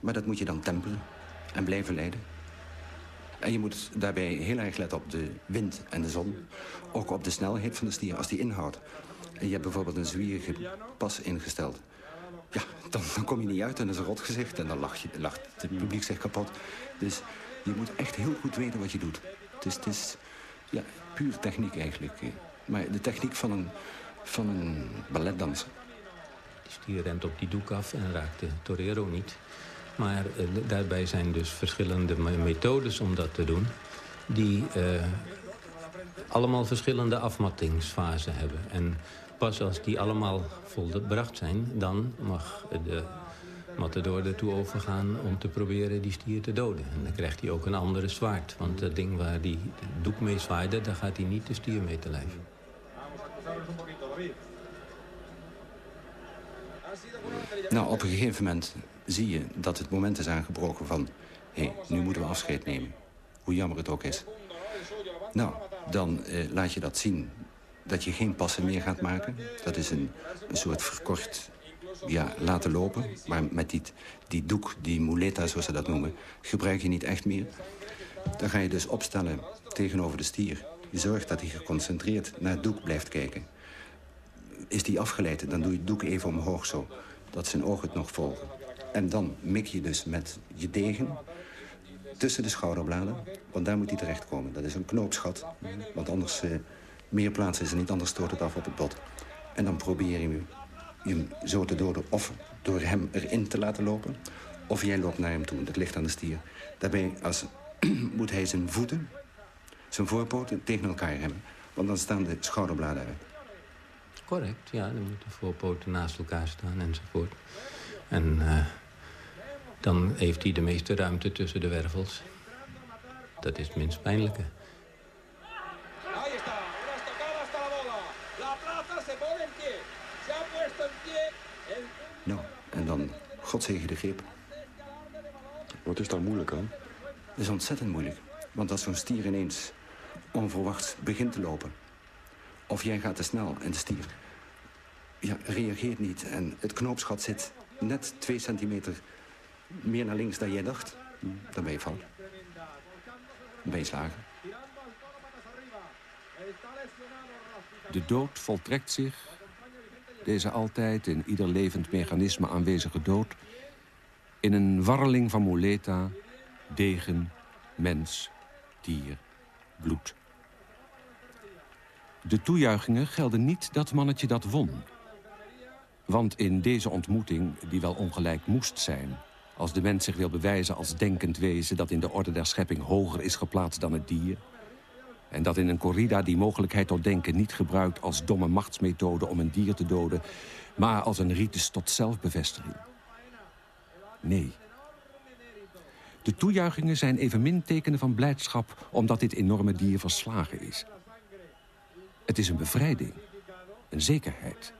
Maar dat moet je dan temperen en blijven leiden. En je moet daarbij heel erg letten op de wind en de zon. Ook op de snelheid van de stier, als die inhoudt. En je hebt bijvoorbeeld een zwierige pas ingesteld. Ja, dan, kom je niet uit en is een rot gezicht. En dan lacht, je, lacht het publiek zich kapot. Dus je moet echt heel goed weten wat je doet. Het is, ja, puur techniek eigenlijk. Maar de techniek van een, van een balletdanser. Die stier rent op die doek af en raakt de torero niet. Maar eh, daarbij zijn dus verschillende me- methodes om dat te doen... die eh, allemaal verschillende afmattingsfasen hebben. En pas als die allemaal volbracht zijn... dan mag de matador ertoe overgaan om te proberen die stier te doden. En dan krijgt hij ook een andere zwaard. Want dat ding waar die doek mee zwaaide... daar gaat hij niet de stier mee te lijf. Nou, op een gegeven moment zie je dat het moment is aangebroken van... hé, hey, nu moeten we afscheid nemen. Hoe jammer het ook is. Nou, dan eh, laat je dat zien dat je geen passen meer gaat maken. Dat is een, een soort verkort ja, laten lopen. Maar met die, die doek, die muleta zoals ze dat noemen, gebruik je niet echt meer. Dan ga je dus opstellen tegenover de stier. Je zorgt dat hij geconcentreerd naar het doek blijft kijken. Is die afgeleid, dan doe je het doek even omhoog zo. Dat zijn ogen het nog volgen. En dan mik je dus met je degen tussen de schouderbladen. Want daar moet hij terechtkomen. Dat is een knoopsgat. Want anders, eh, meer plaats is er niet, anders stoot het af op het bot. En dan probeer je hem, zo te doden of door hem erin te laten lopen... of jij loopt naar hem toe. Dat ligt aan de stier. Daarbij als, moet hij zijn voeten, zijn voorpoten tegen elkaar hebben. Want dan staan de schouderbladen uit. Correct, ja. Dan moeten voorpoten naast elkaar staan enzovoort. En uh, dan heeft hij de meeste ruimte tussen de wervels. Dat is het minst pijnlijke. Nou, en dan godzegen de grip. Wat is daar moeilijk aan? Dat is ontzettend moeilijk. Want als zo'n stier ineens onverwachts begint te lopen... of jij gaat te snel en de stier ja, reageert niet... en het knoopsgat zit net twee centimeter meer naar links dan jij dacht... dan ben je fout. Dan ben je slagen. De dood voltrekt zich, deze altijd in ieder levend mechanisme aanwezige dood... in een warreling van muleta, degen, mens, dier, bloed. De toejuichingen gelden niet dat mannetje dat won. Want in deze ontmoeting, die wel ongelijk moest zijn... als de mens zich wil bewijzen als denkend wezen... dat in de orde der schepping hoger is geplaatst dan het dier... en dat in een corrida die mogelijkheid tot denken niet gebruikt... als domme machtsmethode om een dier te doden... maar als een ritus tot zelfbevestiging. Nee. De toejuichingen zijn evenmin tekenen van blijdschap... omdat dit enorme dier verslagen is. Het is een bevrijding, een zekerheid...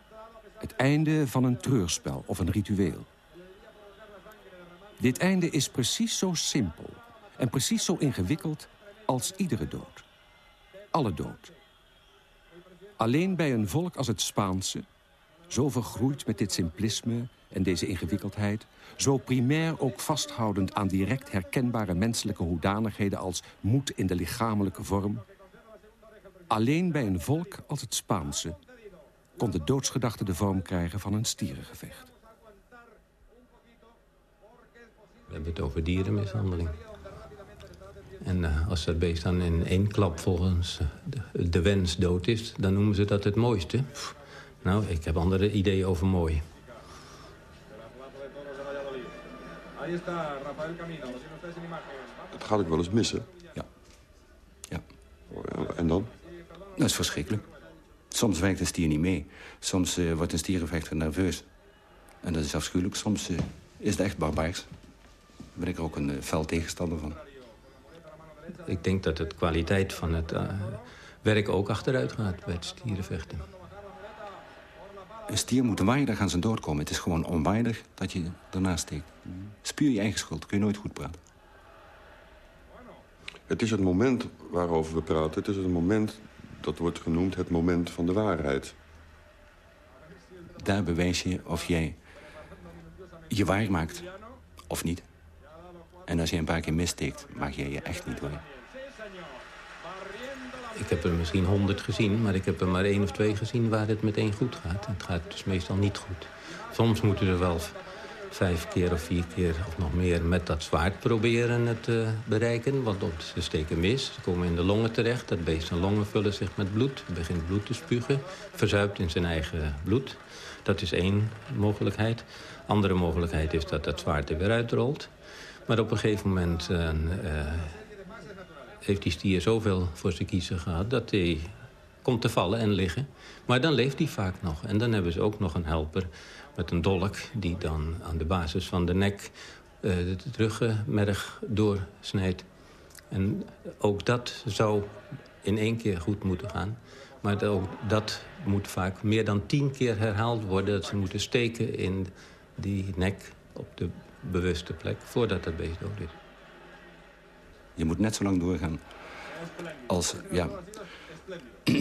Het einde van een treurspel of een ritueel. Dit einde is precies zo simpel en precies zo ingewikkeld als iedere dood. Alle dood. Alleen bij een volk als het Spaanse, zo vergroeid met dit simplisme en deze ingewikkeldheid... zo primair ook vasthoudend aan direct herkenbare menselijke hoedanigheden... als moed in de lichamelijke vorm... alleen bij een volk als het Spaanse kon de doodsgedachte de vorm krijgen van een stierengevecht. We hebben het over dierenmishandeling. En uh, als dat beest dan in één klap volgens de, de, wens dood is... dan noemen ze dat het mooiste. Pff, nou, ik heb andere ideeën over mooi. Dat gaat ook wel eens missen. Ja. Ja, En dan? dat is verschrikkelijk. Soms werkt een stier niet mee. Soms eh, wordt een stierenvechter nerveus. En dat is afschuwelijk. Soms eh, is het echt barbaars. Daar ben ik er ook een uh, fel tegenstander van. Ik denk dat de kwaliteit van het uh, werk ook achteruit gaat bij het stierenvechten. Een stier moet waardig aan zijn dood komen. Het is gewoon onwaardig dat je ernaast steekt. Spuur je eigen schuld. Kun je nooit goed praten. Het is het moment waarover we praten. Het is het moment, dat wordt genoemd, het moment van de waarheid. Daar bewijs je of jij je waar maakt of niet. En als je een paar keer misteekt, maak jij je echt niet waar. Ik heb er misschien honderd gezien, maar ik heb er maar één of twee gezien waar het meteen goed gaat. Het gaat dus meestal niet goed. Soms moeten er wel vijf keer of vier keer of nog meer met dat zwaard proberen het te bereiken. Want ze steken mis, ze komen in de longen terecht. Dat beest zijn longen vullen zich met bloed, begint bloed te spugen. Verzuipt in zijn eigen bloed. Dat is één mogelijkheid. Andere mogelijkheid is dat dat zwaard er weer uitrolt. Maar op een gegeven moment uh, uh, heeft die stier zoveel voor zijn kiezen gehad... dat hij komt te vallen en liggen. Maar dan leeft hij vaak nog. En dan hebben ze ook nog een helper met een dolk... die dan aan de basis van de nek uh, het ruggenmerg doorsnijdt. En ook dat zou in één keer goed moeten gaan. Maar ook dat moet vaak meer dan tien keer herhaald worden... dat ze moeten steken in die nek op de bewuste plek... voordat het beest dood is. Je moet net zo lang doorgaan als... Ja,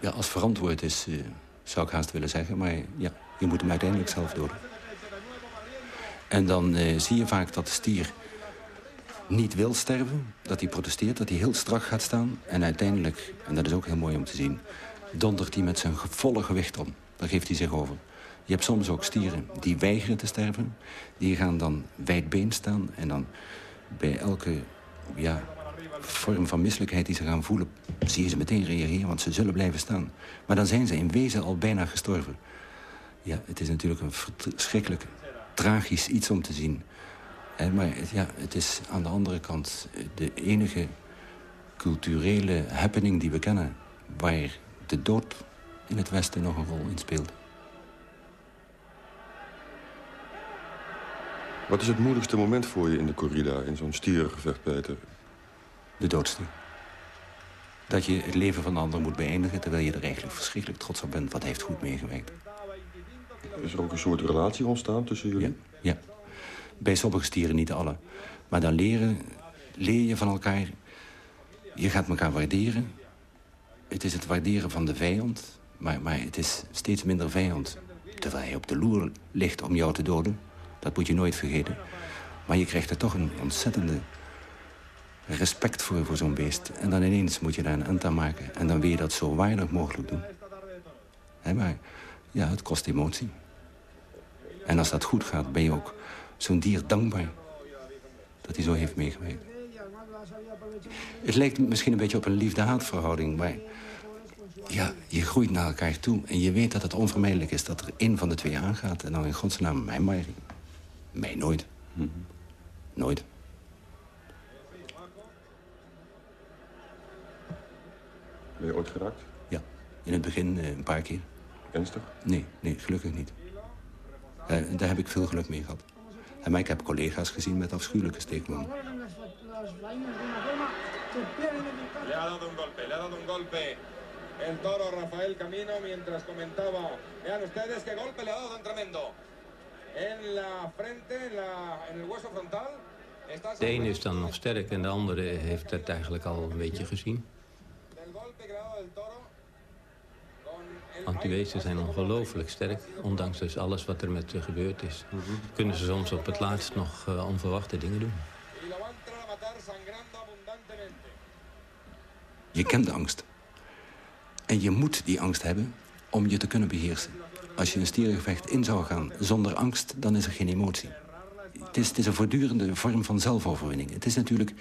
ja, als verantwoord is, uh, zou ik haast willen zeggen. Maar ja, je moet hem uiteindelijk zelf doden. En dan uh, zie je vaak dat de stier niet wil sterven. Dat hij protesteert, dat hij heel strak gaat staan. En uiteindelijk, en dat is ook heel mooi om te zien... dondert hij met zijn volle gewicht om. Daar geeft hij zich over. Je hebt soms ook stieren die weigeren te sterven. Die gaan dan wijdbeen staan. En dan bij elke ja, vorm van misselijkheid die ze gaan voelen... zie je ze meteen reageren, want ze zullen blijven staan. Maar dan zijn ze in wezen al bijna gestorven. Ja, het is natuurlijk een verschrikkelijk tragisch iets om te zien. maar ja, het is aan de andere kant de enige culturele happening die we kennen... waar de dood in het Westen nog een rol in speelt. Wat is het moeilijkste moment voor je in de corrida, in zo'n stierengevecht, Peter? De doodste. Dat je het leven van de ander moet beëindigen... terwijl je er eigenlijk verschrikkelijk trots op bent. Wat heeft goed meegewerkt. Is er ook een soort relatie ontstaan tussen jullie? Ja, ja. Bij sommige stieren niet alle. Maar dan leren, leer je van elkaar. Je gaat elkaar waarderen. Het is het waarderen van de vijand. Maar, maar het is steeds minder vijand. Terwijl hij op de loer ligt om jou te doden. Dat moet je nooit vergeten. Maar je krijgt er toch een ontzettende respect voor, voor zo'n beest. En dan ineens moet je daar een eind aan maken. En dan wil je dat zo weinig mogelijk doen. maar ja, het kost emotie. En als dat goed gaat, ben je ook zo'n dier dankbaar dat hij zo heeft meegewerkt. Het lijkt misschien een beetje op een liefde-haatverhouding, maar ja, je groeit naar elkaar toe. En je weet dat het onvermijdelijk is dat er één van de twee aangaat. En dan in godsnaam mij maar. Mij nooit. Nooit. Ben je ooit geraakt? Ja, in het begin eh, een paar keer. Ernstig? Nee, nee, gelukkig niet. Uh, daar heb ik veel geluk mee gehad. En maar ik heb collega's gezien met afschuwelijke steekwonden. Le ha dado un golpe, le ha dado un golpe. El toro Rafael Camino mientras comentaba. Vean ustedes qué golpe le ha dado tan tremendo. En la frente, en, la, en el hueso frontal. De ene is dan nog sterk en de andere heeft het eigenlijk al een beetje gezien. Want die beesten zijn ongelooflijk sterk. Ondanks dus alles wat er met ze gebeurd is. Kunnen ze soms op het laatst nog uh, onverwachte dingen doen. Je kent de angst. En je moet die angst hebben om je te kunnen beheersen. Als je een stierengevecht in zou gaan zonder angst, dan is er geen emotie. Het is, het is een voortdurende vorm van zelfoverwinning. Het is natuurlijk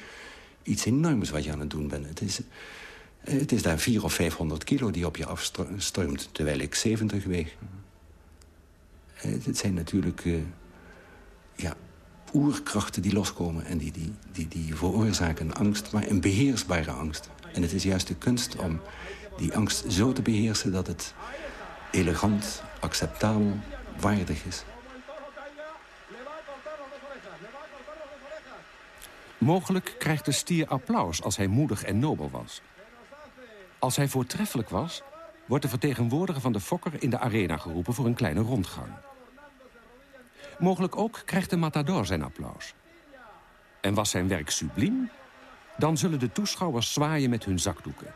iets enorms wat je aan het doen bent. Het is, het is daar 400 of 500 kilo die op je afstormt, terwijl ik 70 weeg. Het zijn natuurlijk uh, ja, oerkrachten die loskomen en die, die, die, die veroorzaken angst, maar een beheersbare angst. En het is juist de kunst om die angst zo te beheersen dat het elegant, acceptabel, waardig is. Mogelijk krijgt de stier applaus als hij moedig en nobel was. Als hij voortreffelijk was, wordt de vertegenwoordiger van de fokker in de arena geroepen voor een kleine rondgang. Mogelijk ook krijgt de matador zijn applaus. En was zijn werk subliem, dan zullen de toeschouwers zwaaien met hun zakdoeken.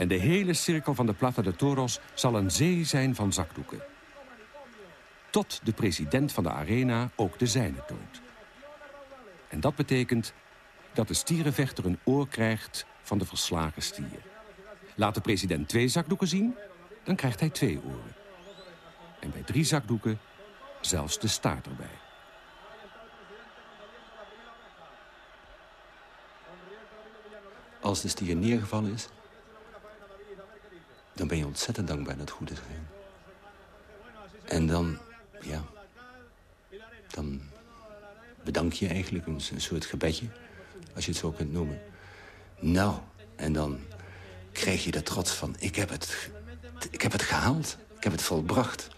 En de hele cirkel van de Plaza de Toros zal een zee zijn van zakdoeken. Tot de president van de arena ook de zijne toont. En dat betekent dat de stierenvechter een oor krijgt van de verslagen stier. Laat de president twee zakdoeken zien, dan krijgt hij twee oren. En bij drie zakdoeken zelfs de staart erbij. Als de stier neergevallen is, dan ben je ontzettend dankbaar dat het goed is. En dan, ja, dan bedank je eigenlijk een, een soort gebedje, als je het zo kunt noemen. Nou, en dan krijg je de trots van... ik heb het, ik heb het gehaald, ik heb het volbracht.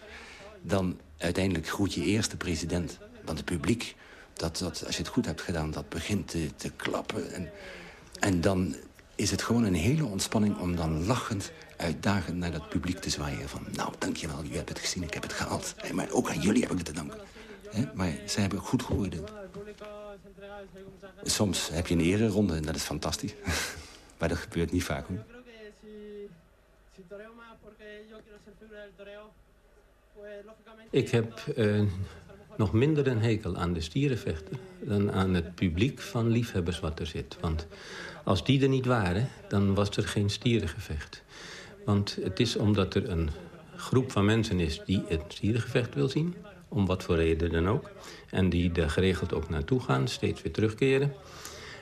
Dan uiteindelijk groet je eerst de president. Want het publiek, dat, dat, als je het goed hebt gedaan, dat begint te, te klappen. En, en dan is het gewoon een hele ontspanning om dan lachend uitdagend naar dat publiek te zwaaien. Van, nou, dankjewel, je hebt het gezien, ik heb het gehaald. maar ook aan jullie heb ik het te danken. maar zij hebben goed geoordeeld. Soms heb je een ereronde en dat is fantastisch. maar dat gebeurt niet vaak, hoor. Ik heb uh, nog minder een hekel aan de stierenvechten... dan aan het publiek van liefhebbers wat er zit. Want als die er niet waren, dan was er geen stierengevecht. Want het is omdat er een groep van mensen is die het stierengevecht wil zien... om wat voor reden dan ook. En die er geregeld ook naartoe gaan, steeds weer terugkeren.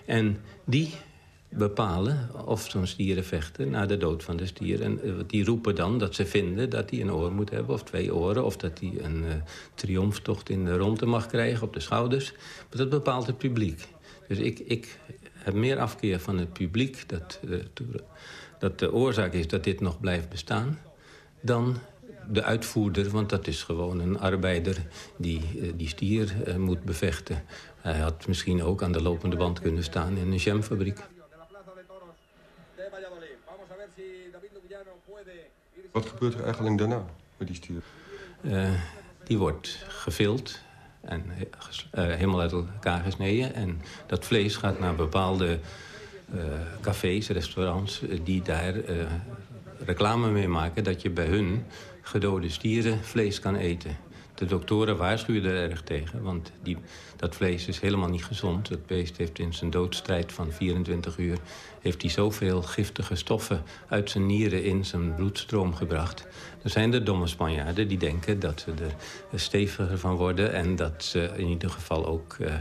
En die bepalen of zo'n stier vechten na de dood van de stier. En eh, die roepen dan dat ze vinden dat hij een oor moet hebben, of twee oren... of dat hij een uh, triomftocht in de ronde mag krijgen op de schouders. Maar dat bepaalt het publiek. Dus ik, ik meer afkeer van het publiek... Dat, uh, dat de oorzaak is dat dit nog blijft bestaan... dan de uitvoerder, want dat is gewoon een arbeider... die die stier moet bevechten. Hij had misschien ook aan de lopende band kunnen staan in een jamfabriek. Wat gebeurt er eigenlijk daarna met die stier? Uh, die wordt gevild en uh, helemaal uit elkaar gesneden. En dat vlees gaat naar bepaalde uh, cafés, restaurants... die daar reclame mee maken dat je bij hun gedode stieren vlees kan eten. De doktoren waarschuwen er erg tegen, want die, dat vlees is helemaal niet gezond. Het beest heeft in zijn doodstrijd van 24 uur... heeft hij zoveel giftige stoffen uit zijn nieren in zijn bloedstroom gebracht. Er zijn de domme Spanjaarden die denken dat ze er steviger van worden... en dat ze in ieder geval ook uh,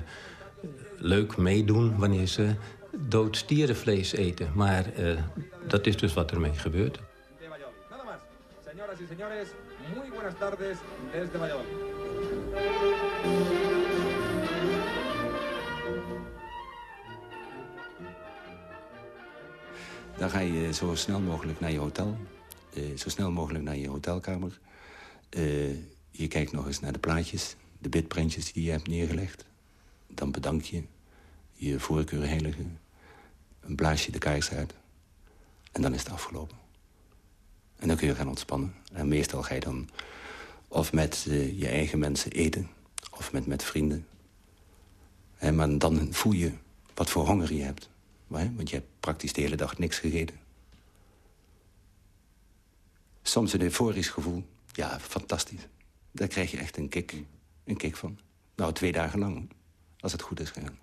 leuk meedoen wanneer ze dood stierenvlees eten. Maar uh, dat is dus wat ermee gebeurt. Muy buenas tardes desde Valladolid. Dan ga je zo snel mogelijk naar je hotel. Uh, zo snel mogelijk naar je hotelkamer. Uh, je kijkt nog eens naar de plaatjes, de bidprintjes die je hebt neergelegd. Dan bedank je je voorkeurheilige. Een blaas je de kaars uit. En dan is het afgelopen. En dan kun je gaan ontspannen. En meestal ga je dan of met uh, je eigen mensen eten... of met, met vrienden. En maar dan voel je wat voor honger je hebt. Want je hebt praktisch de hele dag niks gegeten. Soms een euforisch gevoel. Ja, fantastisch. Daar krijg je echt een kick, een kick van. Nou, twee dagen lang, als het goed is gegaan.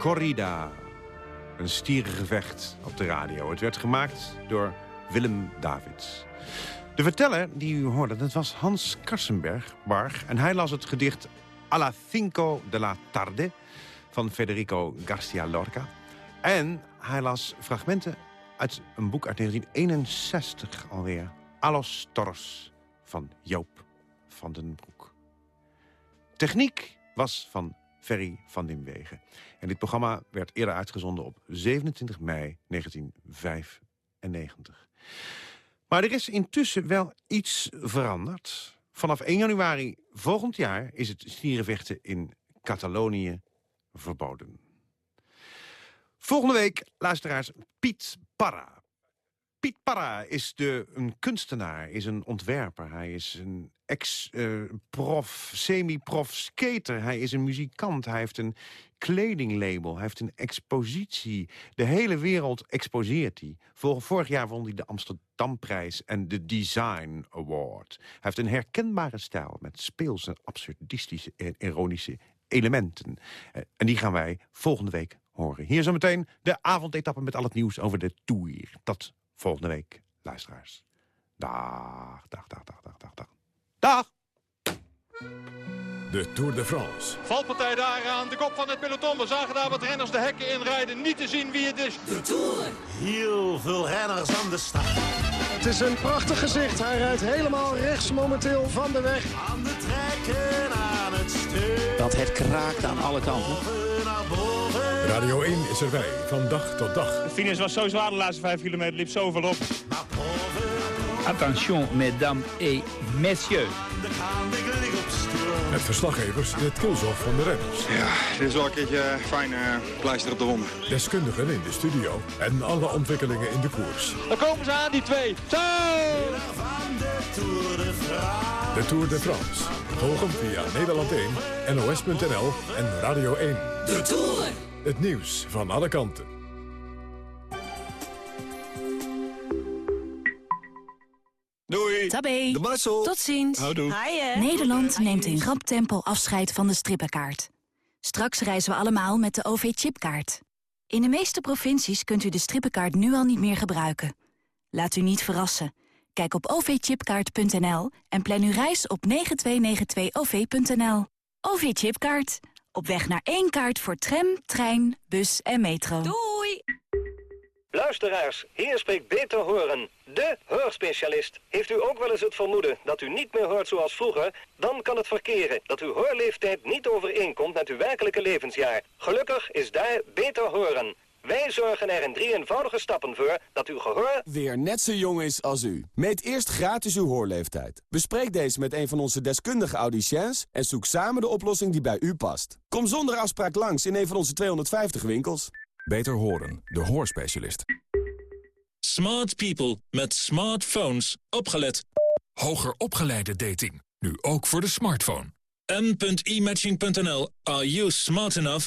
Corrida. Een stierengevecht op de radio. Het werd gemaakt door Willem Davids. De verteller die u hoorde, dat was Hans Karsenberg. Barg, en hij las het gedicht A la cinco de la tarde van Federico Garcia Lorca. En hij las fragmenten uit een boek uit 1961 alweer. Los toros van Joop van den Broek. Techniek was van Ferry van Dimwegen. En dit programma werd eerder uitgezonden op 27 mei 1995. Maar er is intussen wel iets veranderd. Vanaf 1 januari volgend jaar is het stierenvechten in Catalonië verboden. Volgende week, luisteraars, Piet Parra. Piet Parra is de, een kunstenaar, is een ontwerper. Hij is een ex-prof, semi-prof skater. Hij is een muzikant. Hij heeft een kledinglabel. Hij heeft een expositie. De hele wereld exposeert hij. Vorig jaar won hij de Amsterdamprijs en de Design Award. Hij heeft een herkenbare stijl met speelse, absurdistische en ironische elementen. Eh, en die gaan wij volgende week horen. Hier zometeen de avondetappe met al het nieuws over de Tour. Tot volgende week, luisteraars. Dag, dag, dag, dag, dag, dag, dag. Dag! De Tour de France. Valpartij daar aan de kop van het peloton. We zagen daar wat renners de hekken inrijden. Niet te zien wie het is. Heel veel renners aan de start. Het is een prachtig gezicht. Hij rijdt helemaal rechts momenteel van de weg. Aan de trekken, aan het stuur. Dat het kraakt aan alle kanten. Radio 1 is erbij, van dag tot dag. De finish was zo zwaar de laatste 5 kilometer, liep zoveel op. Attention, mesdames et messieurs. Met verslaggevers in het kielzog van de renners. Ja, dit is wel een keertje fijn uh, pleister op de. Deskundigen in de studio en alle ontwikkelingen in de koers. Dan komen ze aan, die twee. Zo! Van de Tour de France. De Tour de France. Volg hem via Nederland 1, NOS.nl en Radio 1. De Tour. Het nieuws van alle kanten. Doei! Tabé. De Marcel. Tot ziens. Houdoe. Nederland neemt in rap tempo afscheid van de strippenkaart. Straks reizen we allemaal met de OV-chipkaart. In de meeste provincies kunt u de strippenkaart nu al niet meer gebruiken. Laat u niet verrassen. Kijk op ovchipkaart.nl en plan uw reis op 9292-OV.nL. OV-chipkaart. Op weg naar één kaart voor tram, trein, bus en metro. Doei! Luisteraars, hier spreekt Beter Horen, de hoorspecialist. Heeft u ook wel eens het vermoeden dat u niet meer hoort zoals vroeger? Dan kan het verkeren dat uw hoorleeftijd niet overeenkomt met uw werkelijke levensjaar. Gelukkig is daar Beter Horen. Wij zorgen er in drie eenvoudige stappen voor dat uw gehoor... weer net zo jong is als u. Meet eerst gratis uw hoorleeftijd. Bespreek deze met een van onze deskundige audiciëns... en zoek samen de oplossing die bij u past. Kom zonder afspraak langs in een van onze 250 winkels. Beter horen, de hoorspecialist. Smart people met smartphones. Opgelet. Hoger opgeleide dating. Nu ook voor de smartphone. m.imatching.nl. Are you smart enough?